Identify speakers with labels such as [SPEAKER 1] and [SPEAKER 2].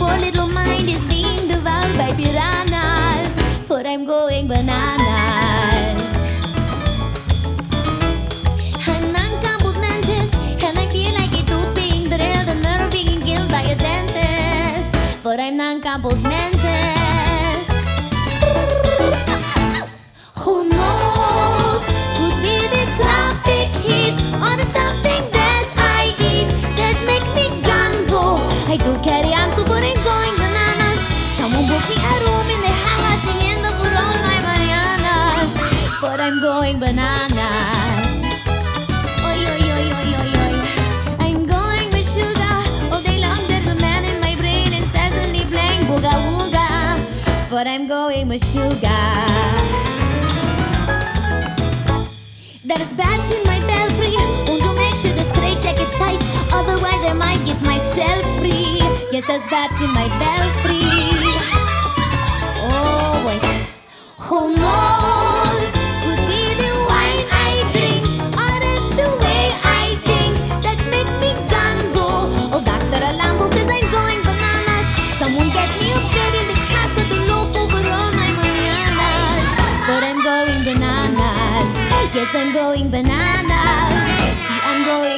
[SPEAKER 1] Poor little mind is being devoured by piranhas. For I'm going bananas. Hangnan kabut mentes, and I feel like it would be drilled and nerve being killed by a dentist. For I'm non-compos mentis. I'm going bananas. I'm going with sugar. All day long there's a man in my brain incessantly playing. But I'm going with sugar. There's bats in my belfry. Want to make sure the straight tight. Otherwise, I might get myself free. Yes, there's bats in my belfry. Get me up in the. But I'm going bananas. Yes, I'm going bananas. See, I'm going.